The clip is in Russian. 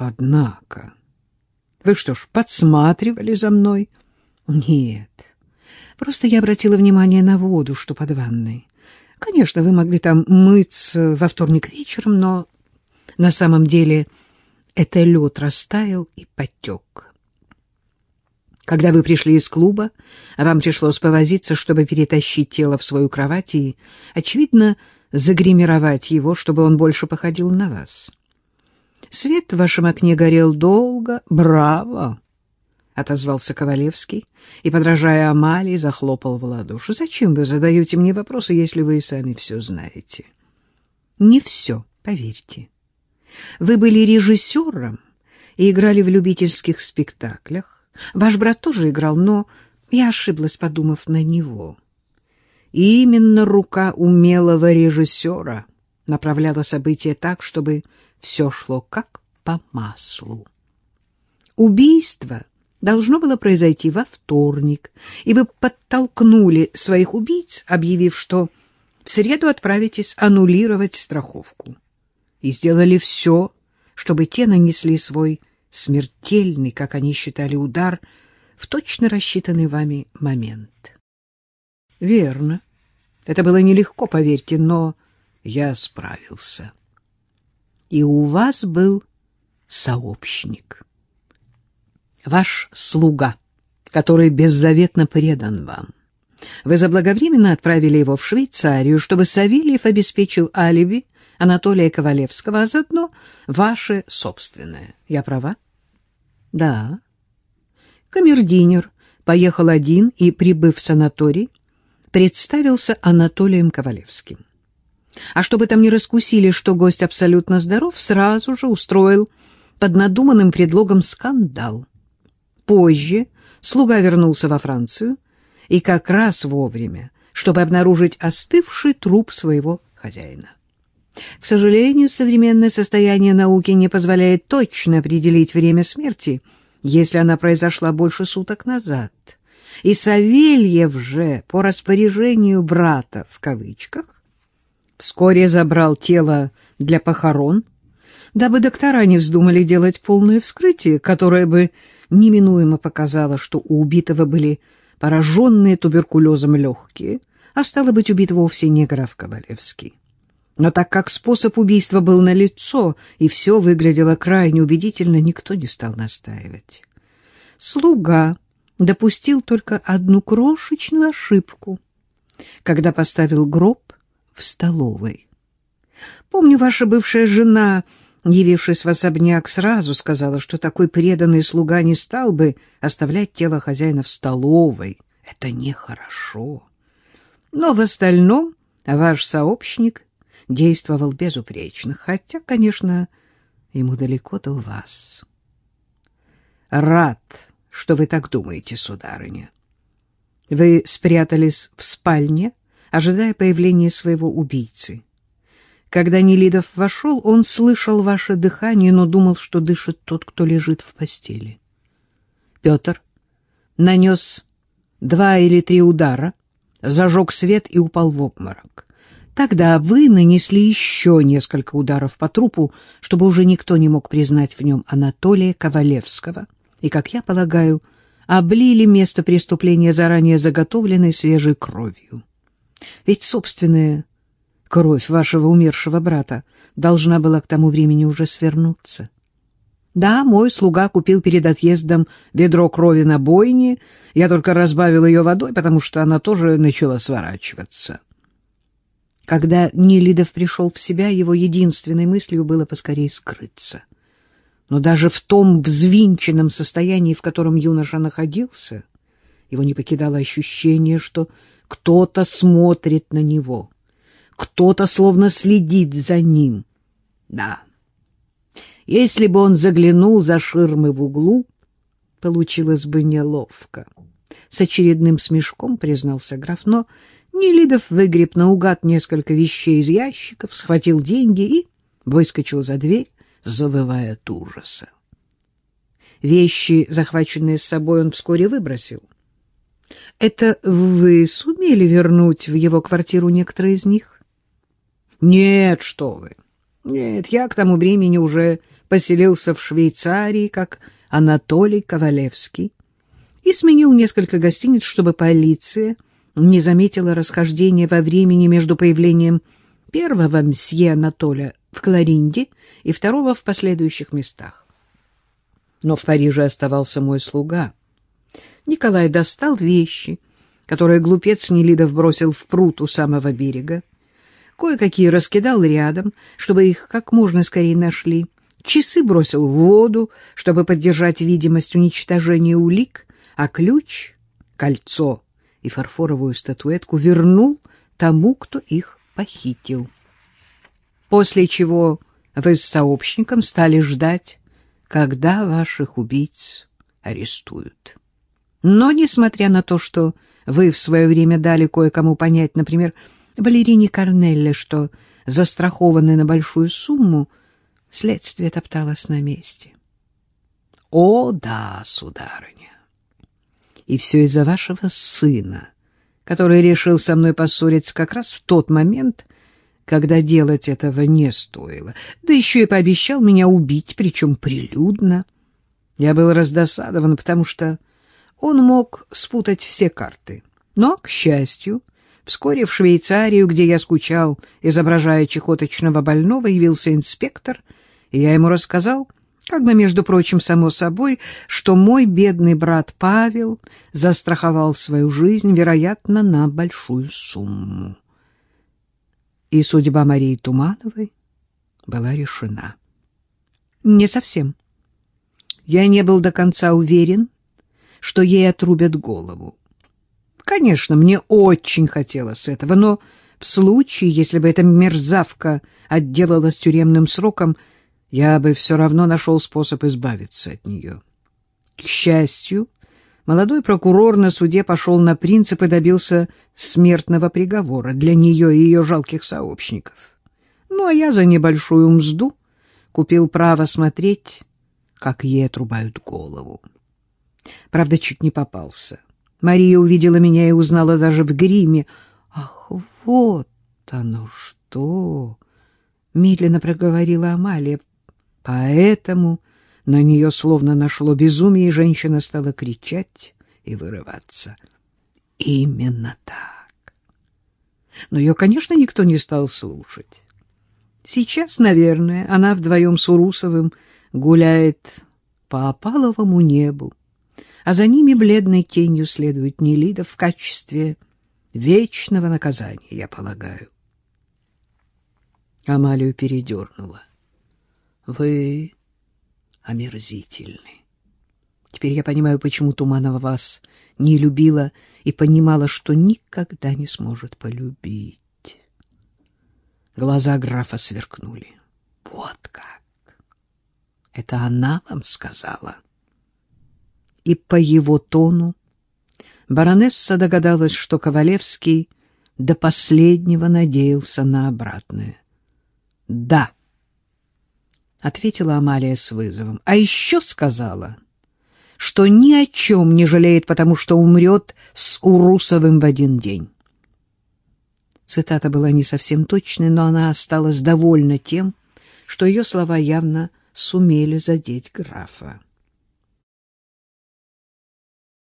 Однако... Вы что ж, подсматривали за мной? Нет. Просто я обратила внимание на воду, что под ванной. Конечно, вы могли там мыться во вторник вечером, но на самом деле это лед растаял и потек. Когда вы пришли из клуба, вам пришлось повозиться, чтобы перетащить тело в свою кровать и, очевидно, загримировать его, чтобы он больше походил на вас. Свет в вашем окне горел долго. Браво! — отозвался Ковалевский и, подражая Амалии, захлопал в ладоши. — Зачем вы задаете мне вопросы, если вы и сами все знаете? — Не все, поверьте. Вы были режиссером и играли в любительских спектаклях. Ваш брат тоже играл, но я ошиблась, подумав на него. И именно рука умелого режиссера направляла события так, чтобы все шло как по маслу. Убийство должно было произойти во вторник, и вы подтолкнули своих убийц, объявив, что в среду отправитесь аннулировать страховку. И сделали все, чтобы те нанесли свой смертельный, как они считали, удар в точно рассчитанный вами момент. Верно. Это было нелегко, поверьте, но я справился и у вас был сообщник. Ваш слуга, который беззаветно предан вам. Вы заблаговременно отправили его в Швейцарию, чтобы Савельев обеспечил алиби Анатолия Ковалевского, а заодно ваше собственное. Я права? Да. Камердинер поехал один и, прибыв в санаторий, представился Анатолием Ковалевским. А чтобы там не раскусили, что гость абсолютно здоров, сразу же устроил под надуманным предлогом скандал. Позже слуга вернулся во Францию и как раз вовремя, чтобы обнаружить остывший труп своего хозяина. К сожалению, современное состояние науки не позволяет точно определить время смерти, если она произошла больше суток назад. И Савельев же, по распоряжению брата в кавычках, Вскоре забрал тело для похорон, дабы доктора не вздумали делать полное вскрытие, которое бы неминуемо показало, что у убитого были пораженные туберкулезом легкие, а стало быть, убит вовсе не граф Ковалевский. Но так как способ убийства был налицо, и все выглядело крайне убедительно, никто не стал настаивать. Слуга допустил только одну крошечную ошибку. Когда поставил гроб в столовой. Помню, ваша бывшая жена, явившись в особняк, сразу сказала, что такой преданный слуга не стал бы оставлять тело хозяина в столовой. Это нехорошо. Но в остальном ваш сообщник действовал безупречно, хотя, конечно, ему далеко до вас. Рад, что вы так думаете, сударыня. Вы спрятались в спальне, ожидая появления своего убийцы. Когда Нелидов вошел, он слышал ваше дыхание, но думал, что дышит тот, кто лежит в постели. Петр нанес два или три удара, зажег свет и упал в обморок. Тогда вы нанесли еще несколько ударов по трупу, чтобы уже никто не мог признать в нем Анатолия Ковалевского, и, как я полагаю, облили место преступления заранее заготовленной свежей кровью. Ведь собственная кровь вашего умершего брата должна была к тому времени уже свернуться. Да, мой слуга купил перед отъездом ведро крови на бойне, я только разбавил ее водой, потому что она тоже начала сворачиваться. Когда Нелидов пришел в себя, его единственной мыслью было поскорее скрыться. Но даже в том взвинченном состоянии, в котором юноша находился, его не покидало ощущение, что кто-то смотрит на него, кто-то словно следит за ним. Да, если бы он заглянул за ширмы в углу, получилось бы неловко. С очередным смешком признался граф, но Нелидов выгреб наугад несколько вещей из ящиков, схватил деньги и выскочил за дверь, завывая от ужаса. Вещи, захваченные с собой, он вскоре выбросил. Это вы сумели вернуть в его квартиру некоторые из них? Нет, что вы. Нет, я к тому времени уже поселился в Швейцарии, как Анатолий Ковалевский, и сменил несколько гостиниц, чтобы полиция не заметила расхождения во времени между появлением первого мсье Анатоля в Кларинде и второго в последующих местах. Но в Париже оставался мой слуга. Николай достал вещи, которые глупец Нелидов бросил в пруд у самого берега, кое-какие раскидал рядом, чтобы их как можно скорее нашли, часы бросил в воду, чтобы поддержать видимость уничтожения улик, а ключ, кольцо и фарфоровую статуэтку вернул тому, кто их похитил. После чего вы с сообщником стали ждать, когда ваших убийц арестуют. Но, несмотря на то, что вы в свое время дали кое-кому понять, например, балерине Корнелле, что застрахованы на большую сумму, следствие топталось на месте. О, да, сударыня! И все из-за вашего сына, который решил со мной поссориться как раз в тот момент, когда делать этого не стоило, да еще и пообещал меня убить, причем прилюдно. Я был раздосадован, потому что он мог спутать все карты. Но, к счастью, Вскоре в Швейцарию, где я скучал, изображая чехоточного больного, явился инспектор, и я ему рассказал, как бы, между прочим, само собой, что мой бедный брат Павел застраховал свою жизнь, вероятно, на большую сумму. И судьба Марии Тумановой была решена. Не совсем. Я не был до конца уверен, что ей отрубят голову. Конечно, мне очень хотелось этого, но в случае, если бы эта мерзавка отделалась тюремным сроком, я бы все равно нашел способ избавиться от нее. К счастью, молодой прокурор на суде пошел на принцип и добился смертного приговора для нее и ее жалких сообщников. Ну, а я за небольшую мзду купил право смотреть, как ей отрубают голову. Правда, чуть не попался. Мария увидела меня и узнала даже в гриме. «Ах, вот оно что!» — медленно проговорила Амалия. Поэтому на нее словно нашло безумие, и женщина стала кричать и вырываться. Именно так. Но ее, конечно, никто не стал слушать. Сейчас, наверное, она вдвоем с Урусовым гуляет по опаловому небу, а за ними бледной тенью следует Нелида в качестве вечного наказания, я полагаю. Амалию передернула. Вы омерзительны. Теперь я понимаю, почему Туманова вас не любила и понимала, что никогда не сможет полюбить. Глаза графа сверкнули. Вот как! Это она вам сказала? — и по его тону баронесса догадалась, что Ковалевский до последнего надеялся на обратное. «Да», — ответила Амалия с вызовом, — «а еще сказала, что ни о чем не жалеет, потому что умрет с Урусовым в один день». Цитата была не совсем точной, но она осталась довольна тем, что ее слова явно сумели задеть графа.